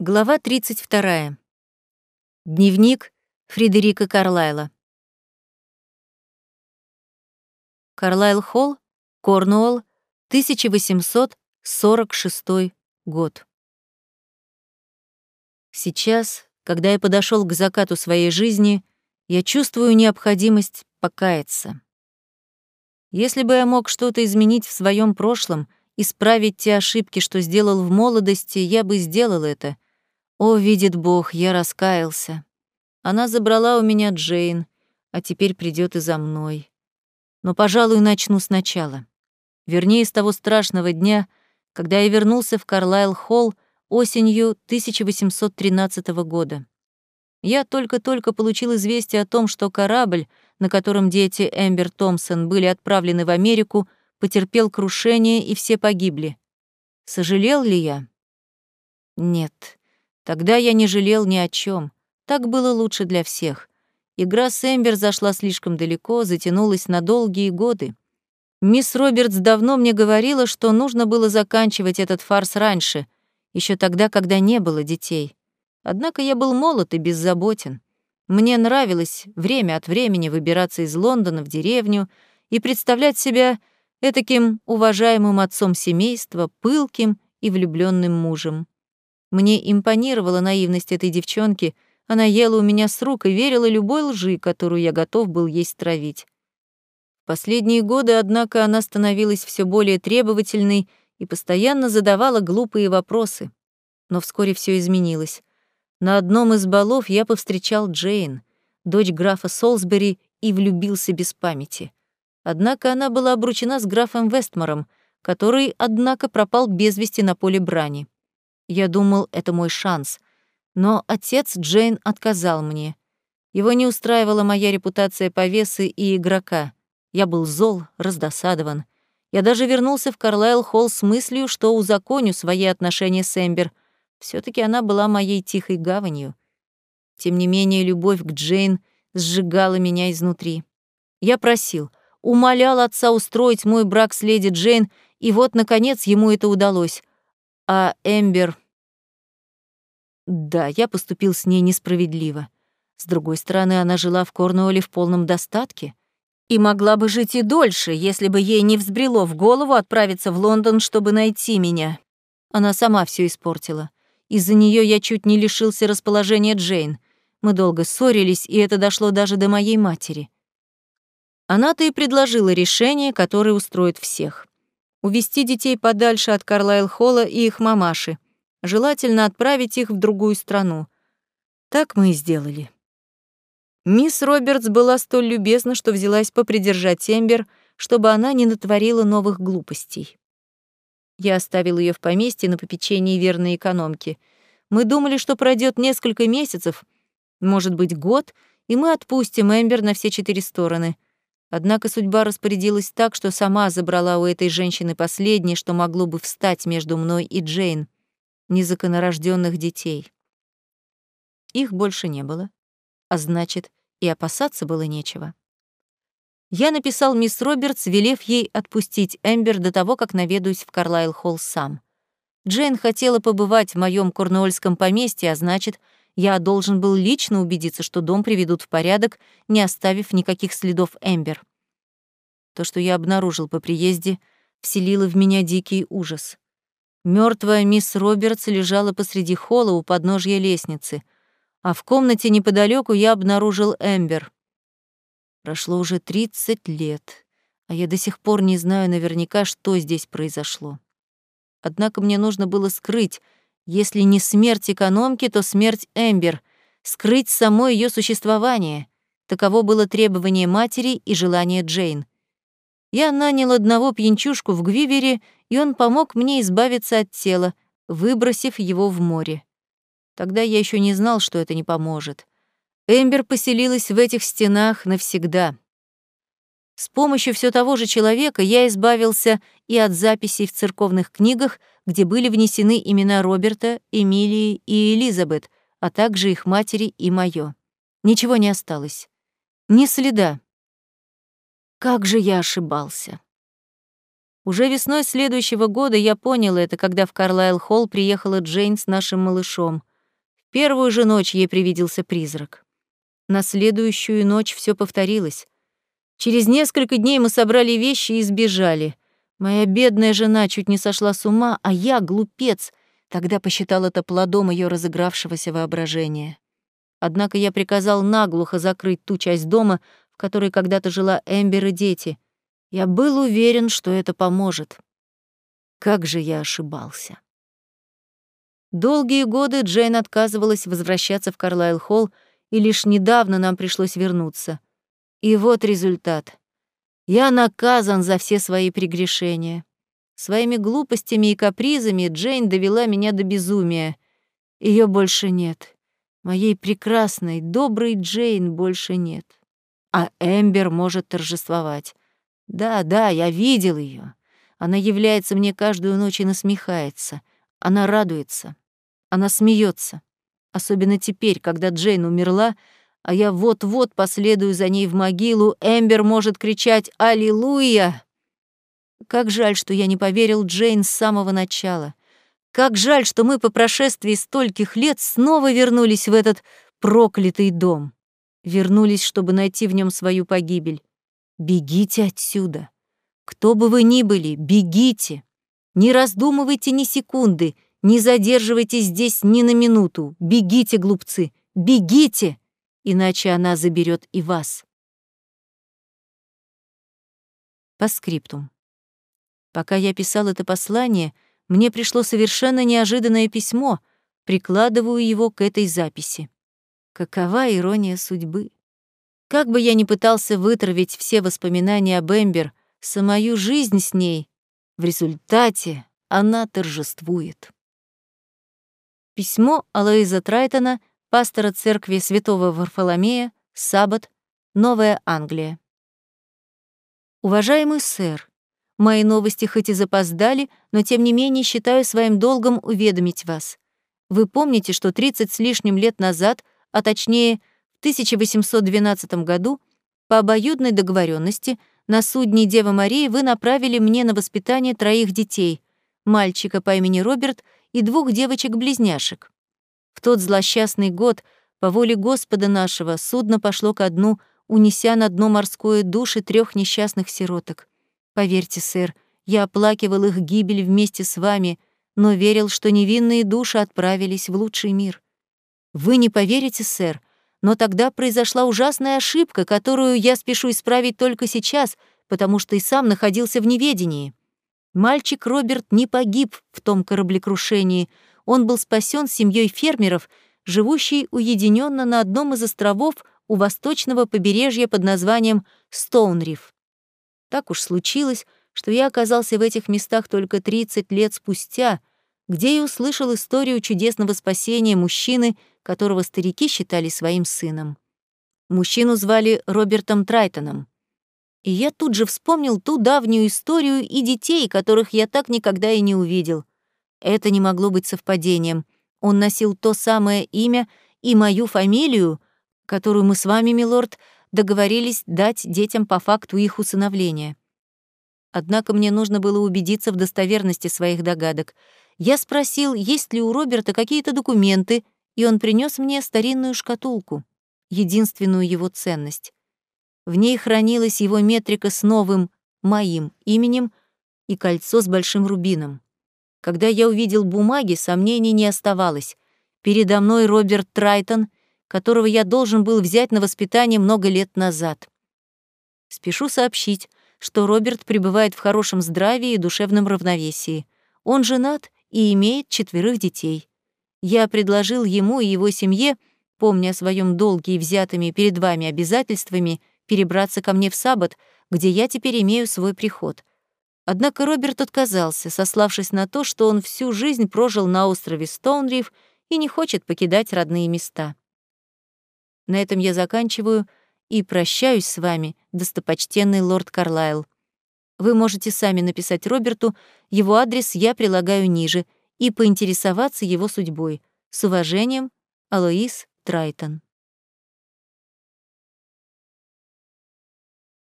Глава 32. Дневник Фредерика Карлайла. Карлайл Холл, Корнуолл, 1846 год. Сейчас, когда я подошел к закату своей жизни, я чувствую необходимость покаяться. Если бы я мог что-то изменить в своем прошлом, исправить те ошибки, что сделал в молодости, я бы сделал это — о, видит Бог, я раскаялся. Она забрала у меня Джейн, а теперь придет и за мной. Но, пожалуй, начну сначала. Вернее, с того страшного дня, когда я вернулся в Карлайл-Холл осенью 1813 года. Я только-только получил известие о том, что корабль, на котором дети Эмбер Томпсон были отправлены в Америку, потерпел крушение и все погибли. Сожалел ли я? Нет. Тогда я не жалел ни о чем. Так было лучше для всех. Игра с Эмбер зашла слишком далеко, затянулась на долгие годы. Мисс Робертс давно мне говорила, что нужно было заканчивать этот фарс раньше, еще тогда, когда не было детей. Однако я был молод и беззаботен. Мне нравилось время от времени выбираться из Лондона в деревню и представлять себя этаким уважаемым отцом семейства, пылким и влюбленным мужем. Мне импонировала наивность этой девчонки, она ела у меня с рук и верила любой лжи, которую я готов был ей стравить. Последние годы, однако, она становилась все более требовательной и постоянно задавала глупые вопросы. Но вскоре все изменилось. На одном из балов я повстречал Джейн, дочь графа Солсбери, и влюбился без памяти. Однако она была обручена с графом Вестмором, который, однако, пропал без вести на поле брани. Я думал, это мой шанс. Но отец Джейн отказал мне. Его не устраивала моя репутация повесы и игрока. Я был зол, раздосадован. Я даже вернулся в Карлайл Холл с мыслью, что узаконю свои отношения с Эмбер. все таки она была моей тихой гаванью. Тем не менее, любовь к Джейн сжигала меня изнутри. Я просил, умолял отца устроить мой брак с леди Джейн, и вот, наконец, ему это удалось. А Эмбер... Да, я поступил с ней несправедливо. С другой стороны, она жила в Корнуолле в полном достатке и могла бы жить и дольше, если бы ей не взбрело в голову отправиться в Лондон, чтобы найти меня. Она сама все испортила. Из-за нее я чуть не лишился расположения Джейн. Мы долго ссорились, и это дошло даже до моей матери. Она-то и предложила решение, которое устроит всех увести детей подальше от Карлайл-Холла и их мамаши, желательно отправить их в другую страну. Так мы и сделали. Мисс Робертс была столь любезна, что взялась попридержать Эмбер, чтобы она не натворила новых глупостей. Я оставил ее в поместье на попечении верной экономки. Мы думали, что пройдет несколько месяцев, может быть, год, и мы отпустим Эмбер на все четыре стороны — Однако судьба распорядилась так, что сама забрала у этой женщины последнее, что могло бы встать между мной и Джейн — незаконорожденных детей. Их больше не было, а значит, и опасаться было нечего. Я написал мисс Робертс, велев ей отпустить Эмбер до того, как наведусь в Карлайл-Холл сам. Джейн хотела побывать в моем корнуольском поместье, а значит, я должен был лично убедиться, что дом приведут в порядок, не оставив никаких следов Эмбер. То, что я обнаружил по приезде, вселило в меня дикий ужас. Мертвая мисс Робертс лежала посреди холла у подножья лестницы, а в комнате неподалеку я обнаружил Эмбер. Прошло уже 30 лет, а я до сих пор не знаю наверняка, что здесь произошло. Однако мне нужно было скрыть, если не смерть экономки, то смерть Эмбер, скрыть само ее существование. Таково было требование матери и желание Джейн. Я нанял одного пьянчушку в Гвивере, и он помог мне избавиться от тела, выбросив его в море. Тогда я еще не знал, что это не поможет. Эмбер поселилась в этих стенах навсегда. С помощью все того же человека я избавился и от записей в церковных книгах, где были внесены имена Роберта, Эмилии и Элизабет, а также их матери и моё. Ничего не осталось. Ни следа. Как же я ошибался. Уже весной следующего года я понял это, когда в Карлайл-Холл приехала Джейн с нашим малышом — первую же ночь ей привиделся призрак. На следующую ночь все повторилось. Через несколько дней мы собрали вещи и сбежали. Моя бедная жена чуть не сошла с ума, а я, глупец, тогда посчитал это плодом ее разыгравшегося воображения. Однако я приказал наглухо закрыть ту часть дома, в которой когда-то жила Эмбер и дети. Я был уверен, что это поможет. Как же я ошибался. Долгие годы Джейн отказывалась возвращаться в Карлайл-холл, и лишь недавно нам пришлось вернуться. И вот результат. Я наказан за все свои прегрешения. Своими глупостями и капризами Джейн довела меня до безумия. Ее больше нет. Моей прекрасной, доброй Джейн больше нет. А Эмбер может торжествовать. Да, да, я видел ее. Она является мне каждую ночь и насмехается. Она радуется. Она смеется. Особенно теперь, когда Джейн умерла, а я вот-вот последую за ней в могилу, Эмбер может кричать «Аллилуйя!». Как жаль, что я не поверил Джейн с самого начала. Как жаль, что мы по прошествии стольких лет снова вернулись в этот проклятый дом. Вернулись, чтобы найти в нем свою погибель. Бегите отсюда. Кто бы вы ни были, бегите. Не раздумывайте ни секунды — не задерживайтесь здесь ни на минуту. Бегите, глупцы, бегите, иначе она заберет и вас. По скриптум. Пока я писал это послание, мне пришло совершенно неожиданное письмо, прикладываю его к этой записи. Какова ирония судьбы? Как бы я ни пытался вытравить все воспоминания об Эмбер, самую жизнь с ней, в результате она торжествует. Письмо Алоиза Трайтона, пастора церкви Святого Варфоломея, Саббат, Новая Англия. Уважаемый сэр, мои новости хоть и запоздали, но тем не менее считаю своим долгом уведомить вас. Вы помните, что 30 с лишним лет назад, а точнее в 1812 году, по обоюдной договоренности на судне Дева Марии вы направили мне на воспитание троих детей, мальчика по имени Роберт — и двух девочек-близняшек. В тот злосчастный год, по воле Господа нашего, судно пошло ко дну, унеся на дно морское души трех несчастных сироток. Поверьте, сэр, я оплакивал их гибель вместе с вами, но верил, что невинные души отправились в лучший мир. Вы не поверите, сэр, но тогда произошла ужасная ошибка, которую я спешу исправить только сейчас, потому что и сам находился в неведении. Мальчик Роберт не погиб в том кораблекрушении. Он был спасен семьей фермеров, живущей уединенно на одном из островов у восточного побережья под названием Стоунриф. Так уж случилось, что я оказался в этих местах только 30 лет спустя, где и услышал историю чудесного спасения мужчины, которого старики считали своим сыном. Мужчину звали Робертом Трайтоном. И я тут же вспомнил ту давнюю историю и детей, которых я так никогда и не увидел. Это не могло быть совпадением. Он носил то самое имя и мою фамилию, которую мы с вами, милорд, договорились дать детям по факту их усыновления. Однако мне нужно было убедиться в достоверности своих догадок. Я спросил, есть ли у Роберта какие-то документы, и он принес мне старинную шкатулку, единственную его ценность. В ней хранилась его метрика с новым, моим именем и кольцо с большим рубином. Когда я увидел бумаги, сомнений не оставалось. Передо мной Роберт Трайтон, которого я должен был взять на воспитание много лет назад. Спешу сообщить, что Роберт пребывает в хорошем здравии и душевном равновесии. Он женат и имеет четверых детей. Я предложил ему и его семье, помня о своем долге и взятыми перед вами обязательствами, перебраться ко мне в Саббат, где я теперь имею свой приход. Однако Роберт отказался, сославшись на то, что он всю жизнь прожил на острове Стоунриф и не хочет покидать родные места. На этом я заканчиваю и прощаюсь с вами, достопочтенный лорд Карлайл. Вы можете сами написать Роберту, его адрес я прилагаю ниже, и поинтересоваться его судьбой. С уважением, Алоис Трайтон.